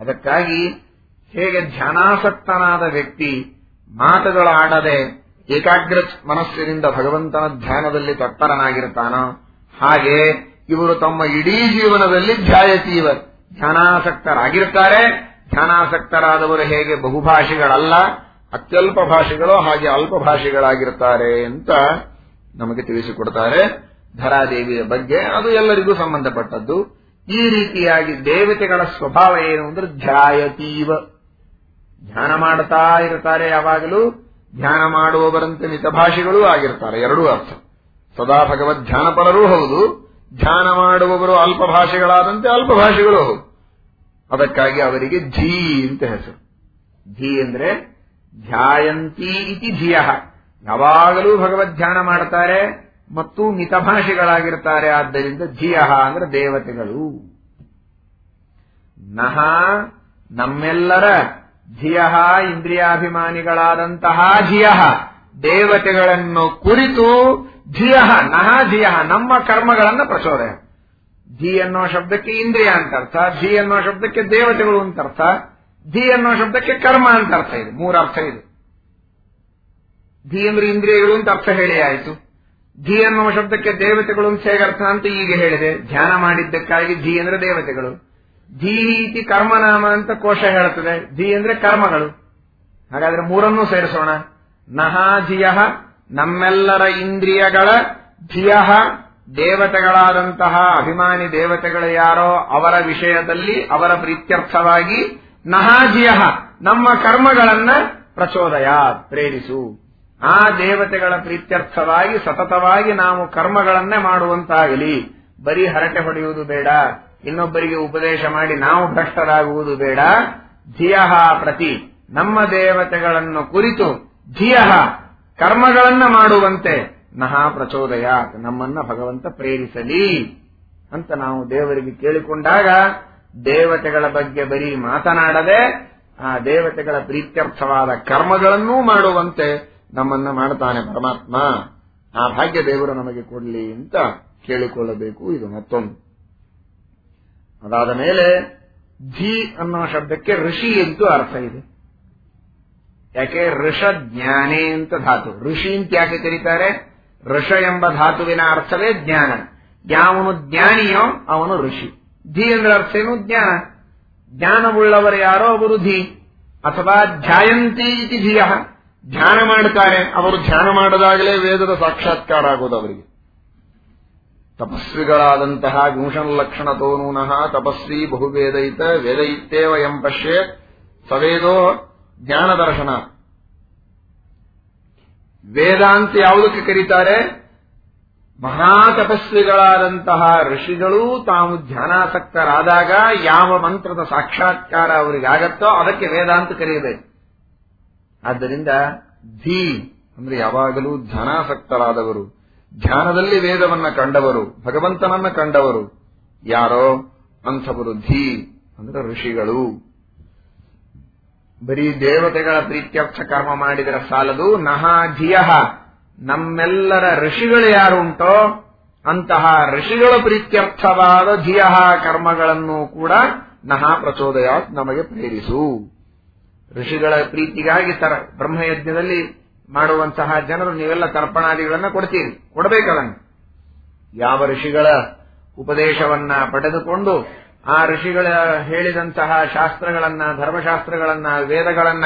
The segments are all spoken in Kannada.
ಅದಕ್ಕಾಗಿ ಹೇಗೆ ಧ್ಯಾನಾಸಕ್ತನಾದ ವ್ಯಕ್ತಿ ಮಾತುಗಳಾಡದೆ ಏಕಾಗ್ರ ಮನಸ್ಸಿನಿಂದ ಭಗವಂತನ ಧ್ಯಾನದಲ್ಲಿ ತತ್ಪರನಾಗಿರ್ತಾನೋ ಹಾಗೆ ಇವರು ತಮ್ಮ ಇಡೀ ಜೀವನದಲ್ಲಿ ಧ್ಯಾಯತೀವ ಧ್ಯಾನಾಸಕ್ತರಾಗಿರ್ತಾರೆ. ಧ್ಯಾನಾಸಕ್ತರಾದವರು ಹೇಗೆ ಬಹುಭಾಷೆಗಳಲ್ಲ, ಅತ್ಯಲ್ಪ ಭಾಷೆಗಳು ಹಾಗೆ ಅಲ್ಪ ಭಾಷೆಗಳಾಗಿರ್ತಾರೆ ಅಂತ ನಮಗೆ ತಿಳಿಸಿಕೊಡ್ತಾರೆ. ಧರಾದೇವಿಯ ಬಗ್ಗೆ ಅದು ಎಲ್ಲರಿಗೂ ಸಂಬಂಧಪಟ್ಟದ್ದು. ಈ ರೀತಿಯಾಗಿ ದೇವತೆಗಳ ಸ್ವಭಾವ ಏನು ಅಂದ್ರೆ ಧ್ಯಾಯತೀವ. ಧ್ಯಾನ ಮಾಡ್ತಾ ಇರ್ತಾರೆ ಯಾವಾಗಲೂ, ಧ್ಯಾನ ಮಾಡುವವರಂತೆ ಮಿತಭಾಷಿಗಳೂ ಆಗಿರ್ತಾರೆ, ಎರಡೂ ಅರ್ಥ. ಸದಾ ಭಗವದ್ ಧ್ಯಾನಪರರೂ ಹೌದು, ಧ್ಯಾನ ಮಾಡುವವರು ಅಲ್ಪ ಭಾಷೆಗಳಾದಂತೆ ಅಲ್ಪ ಭಾಷೆಗಳು ಹೌದು. ಅದಕ್ಕಾಗಿ ಅವರಿಗೆ ಧೀ ಅಂತ ಹೆಸರು. ಧೀ ಅಂದ್ರೆ ಧ್ಯಾಯಂತಿ ಇತಿ ಧಿಯ. ಯಾವಾಗಲೂ ಭಗವದ್ ಧ್ಯಾನ ಮಾಡ್ತಾರೆ ಮತ್ತು ಮಿತಭಾಷಿಗಳಾಗಿರ್ತಾರೆ ಆದ್ದರಿಂದ ಧಿಯ ಅಂದ್ರೆ ದೇವತೆಗಳು. ನಹ ನಮ್ಮೆಲ್ಲರ ಧಿಯ ಇಂದ್ರಿಯಾಭಿಮಾನಿಗಳಾದಂತಹ ಧಿಯ ದೇವತೆಗಳನ್ನು ಕುರಿತು ಧಿಯ ನಹ ಧಿಯ ನಮ್ಮ ಕರ್ಮಗಳನ್ನು ಪ್ರಚೋದಯ. ಧಿ ಅನ್ನೋ ಶಬ್ದಕ್ಕೆ ಇಂದ್ರಿಯ ಅಂತ ಅರ್ಥ. ಧಿ ಅನ್ನೋ ಶಬ್ದಕ್ಕೆ ದೇವತೆಗಳು ಅಂತ ಅರ್ಥ. ಧಿ ಅನ್ನೋ ಶಬ್ದಕ್ಕೆ ಕರ್ಮ ಅಂತ ಅರ್ಥ ಇದೆ. ಮೂರು ಅರ್ಥ ಇದೆ. ಧಿ ಅಂದ್ರೆ ಇಂದ್ರಿಯಗಳು ಅಂತ ಅರ್ಥ ಹೇಳಿ ಆಯಿತು. ಧಿ ಅನ್ನುವ ಶಬ್ದಕ್ಕೆ ದೇವತೆಗಳು ಅರ್ಥ ಅಂತ ಈಗ ಹೇಳಿದೆ. ಧ್ಯಾನ ಮಾಡಿದ್ದಕ್ಕಾಗಿ ಧಿ ಅಂದ್ರೆ ದೇವತೆಗಳು. ಧಿ ಕರ್ಮನಾಮ ಅಂತ ಕೋಶ ಹೇಳುತ್ತದೆ. ಧಿ ಅಂದ್ರೆ ಕರ್ಮಗಳು. ಹಾಗಾದ್ರೆ ಮೂರನ್ನೂ ಸೇರಿಸೋಣ. ನಹಾ ಧಿಯ ನಮ್ಮೆಲ್ಲರ ಇಂದ್ರಿಯಗಳ ಧಿಯ ದೇವತೆಗಳಾದಂತಹ ಅಭಿಮಾನಿ ದೇವತೆಗಳು ಯಾರೋ ಅವರ ವಿಷಯದಲ್ಲಿ ಅವರ ಪ್ರೀತ್ಯರ್ಥವಾಗಿ ನಹಾಜಿಯ ನಮ್ಮ ಕರ್ಮಗಳನ್ನ ಪ್ರಚೋದಯ ಪ್ರೇರಿಸು. ಆ ದೇವತೆಗಳ ಪ್ರೀತ್ಯರ್ಥವಾಗಿ, ಸತತವಾಗಿ ನಾವು ಕರ್ಮಗಳನ್ನೇ ಮಾಡುವಂತಾಗಲಿ. ಬರೀ ಹರಟೆ ಹೊಡೆಯುವುದು ಬೇಡ. ಇನ್ನೊಬ್ಬರಿಗೆ ಉಪದೇಶ ಮಾಡಿ ನಾವು ಭ್ರಷ್ಟರಾಗುವುದು ಬೇಡ. ಧಿಯಹ ಪ್ರತಿ. ನಮ್ಮ ದೇವತೆಗಳನ್ನು ಕುರಿತು ಧಿಯಹ ಕರ್ಮಗಳನ್ನ ಮಾಡುವಂತೆ. ನಹಾ ಪ್ರಚೋದಯ ನಮ್ಮನ್ನ ಭಗವಂತ ಪ್ರೇರಿಸಲಿ ಅಂತ ನಾವು ದೇವರಿಗೆ ಕೇಳಿಕೊಂಡಾಗ ದೇವತೆಗಳ ಬಗ್ಗೆ ಬರೀ ಮಾತನಾಡದೆ, ಆ ದೇವತೆಗಳ ಪ್ರೀತ್ಯರ್ಥವಾದ ಕರ್ಮಗಳನ್ನೂ ಮಾಡುವಂತೆ ನಮ್ಮನ್ನ ಮಾಡ್ತಾನೆ ಪರಮಾತ್ಮ. ಆ ಭಾಗ್ಯ ದೇವರು ನಮಗೆ ಕೊಡಲಿ ಅಂತ ಕೇಳಿಕೊಳ್ಳಬೇಕು. ಇದು ಮತ್ತೊಂದು. ಅದಾದ ಮೇಲೆ ಧಿ ಅನ್ನೋ ಶಬ್ದಕ್ಕೆ ಋಷಿ ಅಂತೂ ಅರ್ಥ ಇದೆ. ಯಾಕೆ? ಋಷ ಜ್ಞಾನೇ ಅಂತ ಧಾತು. ಋಷಿ ಅಂತ ಯಾಕೆ ಕರೀತಾರೆ? ಋಷ ಎಂಬ ಧಾತುವಿನ ಅರ್ಥವೇ ಜ್ಞಾನ. ಯಾವನು ಜ್ಞಾನಿಯೋ ಅವನು ಋಷಿ. ಧಿ ಅಂದ್ರೆ ಅರ್ಥ ಏನು? ಜ್ಞಾನ. ಜ್ಞಾನವುಳ್ಳವರು ಯಾರೋ ಅವರು ಧಿ. ಅಥವಾ ಧ್ಯಾಯಂತಿ ಇತಿ ಧಿಯ. ಧ್ಯಾನ ಮಾಡುತ್ತಾರೆ ಅವರು ಧ್ಯಾನ ಮಾಡದಾಗಲೇ ವೇದದ ಸಾಕ್ಷಾತ್ಕಾರ ಆಗೋದು ಅವರಿಗೆ. ತಪಸ್ವಿಗಳಾದಂತಹ ವಿಂಶನ್ ಲಕ್ಷಣ ತೋನೂನಃ ತಪಸ್ವಿ ಬಹುವೇದಯಿತ ವೇದಯಿತ್ತೇವ ಎಂ ಪಶ್ಯೇತ್ ಸವೇದೋ ಜ್ಞಾನ ದರ್ಶನ. ವೇದಾಂತ ಯಾವುದಕ್ಕೆ ಕರೀತಾರೆ? ಮಹಾ ತಪಸ್ವಿಗಳಾದಂತಹ ಋಷಿಗಳು ತಾವು ಧ್ಯಾನಾಸಕ್ತರಾದಾಗ ಯಾವ ಮಂತ್ರದ ಸಾಕ್ಷಾತ್ಕಾರ ಅವರಿಗಾಗತ್ತೋ ಅದಕ್ಕೆ ವೇದಾಂತ ಕರೆಯಬೇಕು. ಆದ್ದರಿಂದ ಧೀ ಅಂದ್ರೆ ಯಾವಾಗಲೂ ಧ್ಯಾನಾಸಕ್ತರಾದವರು, ಧ್ಯಾನದಲ್ಲಿ ವೇದವನ್ನ ಕಂಡವರು, ಭಗವಂತನನ್ನ ಕಂಡವರು, ಯಾರೋ ಅಂಥವರು ಧೀ ಅಂದ್ರೆ ಋಷಿಗಳು. ಬರೀ ದೇವತೆಗಳ ಪ್ರೀತ್ಯರ್ಥ ಕರ್ಮ ಮಾಡಿದರೆ ಸಾಲದು ನಹಾ ಧಿಯ. ನಮ್ಮೆಲ್ಲರ ಋಷಿಗಳು ಯಾರುಂಟೋ ಅಂತಹ ಋಷಿಗಳ ಪ್ರೀತ್ಯರ್ಥವಾದ ಧಿಯ ಕರ್ಮಗಳನ್ನು ಕೂಡ ನಹಾ ಪ್ರಚೋದಯ ನಮಗೆ ಪ್ರೇರಿಸು. ಋಷಿಗಳ ಪ್ರೀತಿಗಾಗಿ ತರ ಬ್ರಹ್ಮಯಜ್ಞದಲ್ಲಿ ಮಾಡುವಂತಹ ಜನರು ನೀವೆಲ್ಲ ತರ್ಪಣಾದಿಗಳನ್ನ ಕೊಡ್ತೀರಿ. ಕೊಡಬೇಕದನ್ನು. ಯಾವ ಋಷಿಗಳ ಉಪದೇಶವನ್ನ ಪಡೆದುಕೊಂಡು ಆ ಋಷಿಗಳ ಹೇಳಿದಂತಹ ಶಾಸ್ತ್ರಗಳನ್ನ, ಧರ್ಮಶಾಸ್ತ್ರಗಳನ್ನ, ವೇದಗಳನ್ನ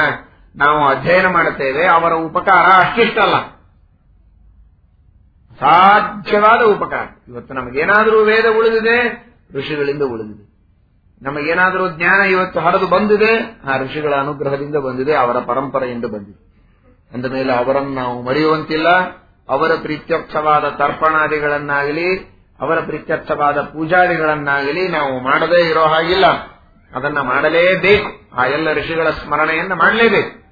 ನಾವು ಅಧ್ಯಯನ ಮಾಡುತ್ತೇವೆ, ಅವರ ಉಪಕಾರ ಅಷ್ಟಿಷ್ಟಲ್ಲ. ಸಾಧ್ಯವಾದ ಉಪಕಾರ. ಇವತ್ತು ನಮಗೇನಾದರೂ ವೇದ ಉಳಿದಿದೆ, ಋಷಿಗಳಿಂದ ಉಳಿದಿದೆ. ನಮಗೇನಾದರೂ ಜ್ಞಾನ ಇವತ್ತು ಹರಿದು ಬಂದಿದೆ, ಆ ಋಷಿಗಳ ಅನುಗ್ರಹದಿಂದ ಬಂದಿದೆ, ಅವರ ಪರಂಪರೆಯಿಂದ ಬಂದಿದೆ. ಅಂದ ಮೇಲೆ ಅವರನ್ನು ನಾವು ಮರೆಯುವಂತಿಲ್ಲ. ಅವರ ಪ್ರೀತ್ಯರ್ಥವಾದ ತರ್ಪಣಾದಿಗಳನ್ನಾಗಲಿ, ಅವರ ಪ್ರೀತ್ಯರ್ಥವಾದ ಪೂಜಾದಿಗಳನ್ನಾಗಲಿ ನಾವು ಮಾಡದೇ ಇರೋ ಹಾಗಿಲ್ಲ. ಅದನ್ನ ಮಾಡಲೇಬೇಕು. ಆ ಎಲ್ಲ ಋಷಿಗಳ ಸ್ಮರಣೆಯನ್ನ ಮಾಡಲೇಬೇಕು.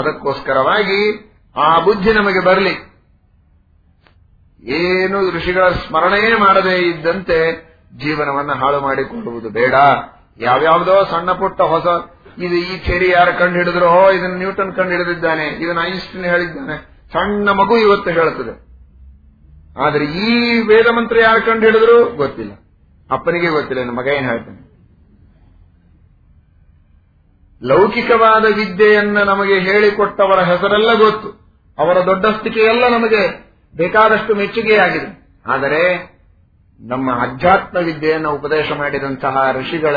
ಅದಕ್ಕೋಸ್ಕರವಾಗಿ ಆ ಬುದ್ಧಿ ನಮಗೆ ಬರಲಿ. ಏನು ಋಷಿಗಳ ಸ್ಮರಣೆಯೇ ಮಾಡದೇ ಇದ್ದಂತೆ ಜೀವನವನ್ನ ಹಾಳು ಮಾಡಿಕೊಳ್ಳುವುದು ಬೇಡ. ಯಾವ್ಯಾವುದೋ ಸಣ್ಣ ಪುಟ್ಟ ಹೊಸ, ಇದು ಈ ಚೇರಿ ಯಾರು ಕಂಡು ಹಿಡಿದ್ರು ಇದನ್ನ ನ್ಯೂಟನ್ ಕಂಡು ಹಿಡಿದಿದ್ದಾನೆ ಇದನ್ನ ಐನ್ಸ್ಟೀನ್ ಹೇಳಿದ್ದಾನೆ. ಸಣ್ಣ ಮಗು ಇವತ್ತು ಹೇಳುತ್ತದೆ. ಆದ್ರೆ ಈ ವೇದ ಮಂತ್ರ ಯಾರು ಕಂಡು ಹಿಡಿದ್ರು ಗೊತ್ತಿಲ್ಲ. ಅಪ್ಪನಿಗೆ ಗೊತ್ತಿಲ್ಲ ನನ್ನ ಮಗ ಏನ್ ಹೇಳ್ತಾನೆ? ಲೌಕಿಕವಾದ ವಿದ್ಯೆಯನ್ನು ನಮಗೆ ಹೇಳಿಕೊಟ್ಟವರ ಹೆಸರೆಲ್ಲ ಗೊತ್ತು. ಅವರ ದೊಡ್ಡಸ್ತಿಕೆಯೆಲ್ಲ ನಮಗೆ ಬೇಕಾದಷ್ಟು ಮೆಚ್ಚುಗೆಯಾಗಿದೆ. ಆದರೆ ನಮ್ಮ ಅಧ್ಯಾತ್ಮ ವಿದ್ಯೆಯನ್ನು ಉಪದೇಶ ಮಾಡಿದಂತಹ ಋಷಿಗಳ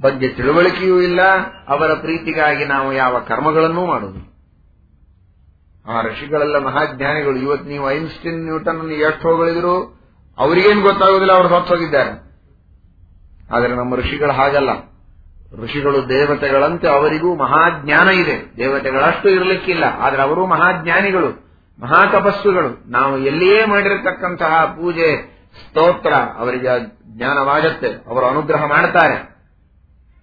ಬಗ್ಗೆ ತಿಳುವಳಿಕೆಯೂ ಇಲ್ಲ. ಅವರ ಪ್ರೀತಿಗಾಗಿ ನಾವು ಯಾವ ಕರ್ಮಗಳನ್ನೂ ಮಾಡುವುದು ಆ ಋಷಿಗಳೆಲ್ಲ ಮಹಾಜ್ಞಾನಿಗಳು. ಇವತ್ತು ನೀವು ಐನ್ಸ್ಟೀನ್ ನ್ಯೂಟನ್ ಎಷ್ಟು ಹೊಗಳಿದ್ರು ಅವರಿಗೇನು ಗೊತ್ತಾಗುವುದಿಲ್ಲ, ಅವರು ಸತ್ತು ಹೋಗಿದ್ದಾರೆ. ಆದರೆ ನಮ್ಮ ಋಷಿಗಳು ಹಾಗಲ್ಲ. ಋಷಿಗಳು ದೇವತೆಗಳಂತೆ ಅವರಿಗೂ ಮಹಾಜ್ಞಾನ ಇದೆ. ದೇವತೆಗಳಷ್ಟು ಇರಲಿಕ್ಕಿಲ್ಲ. ಆದರೆ ಅವರು ಮಹಾಜ್ಞಾನಿಗಳು, ಮಹಾತಪಸ್ಸುಗಳು. ನಾವು ಎಲ್ಲಿಯೇ ಮಾಡಿರತಕ್ಕಂತಹ ಪೂಜೆ ಸ್ತೋತ್ರ, ಅವರಿಗೆ ಜ್ಞಾನವಾಗತ್ತೆ, ಅವರು ಅನುಗ್ರಹ ಮಾಡ್ತಾರೆ.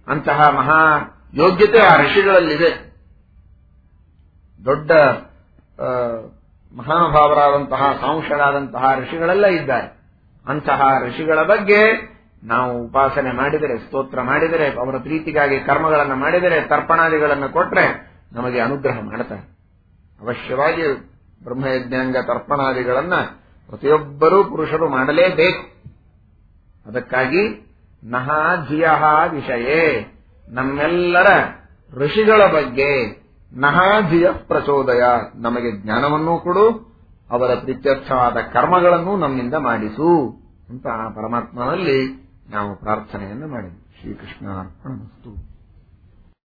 ಅಂತಹ ಮಹಾ ಯೋಗ್ಯತೆ ಆ ಋಷಿಗಳಲ್ಲಿದೆ. ದೊಡ್ಡ ಮಹಾನುಭಾವರಾದಂತಹ ಸಾಂಶರಾದಂತಹ ಋಷಿಗಳೆಲ್ಲ ಇದ್ದಾರೆ. ಅಂತಹ ಋಷಿಗಳ ಬಗ್ಗೆ ನಾವು ಉಪಾಸನೆ ಮಾಡಿದರೆ, ಸ್ತೋತ್ರ ಮಾಡಿದರೆ, ಅವರ ಪ್ರೀತಿಗಾಗಿ ಕರ್ಮಗಳನ್ನು ಮಾಡಿದರೆ, ತರ್ಪಣಾದಿಗಳನ್ನು ಕೊಟ್ಟರೆ ನಮಗೆ ಅನುಗ್ರಹ ಮಾಡ್ತಾರೆ. ಅವಶ್ಯವಾಗಿ ಬ್ರಹ್ಮಯಜ್ಞಾಂಗ ತರ್ಪಣಾದಿಗಳನ್ನ ಪ್ರತಿಯೊಬ್ಬರೂ ಪುರುಷರು ಮಾಡಲೇಬೇಕು. ಅದಕ್ಕಾಗಿ ನಹಾಧಿಯ ವಿಷಯ. ನಮ್ಮೆಲ್ಲರ ಋಷಿಗಳ ಬಗ್ಗೆ ನಹಾಧಿಯ ಪ್ರಚೋದಯ. ನಮಗೆ ಜ್ಞಾನವನ್ನೂ ಕೊಡು, ಅವರ ಪ್ರೀತ್ಯರ್ಥವಾದ ಕರ್ಮಗಳನ್ನು ನಮ್ಮಿಂದ ಮಾಡಿಸು. ಅಂತ ಪರಮಾತ್ಮನಲ್ಲಿ ನಾವು ಪ್ರಾರ್ಥನೆಯನ್ನು ಮಾಡಿದ್ವಿ. ಶ್ರೀಕೃಷ್ಣ ಅರ್ಪಣ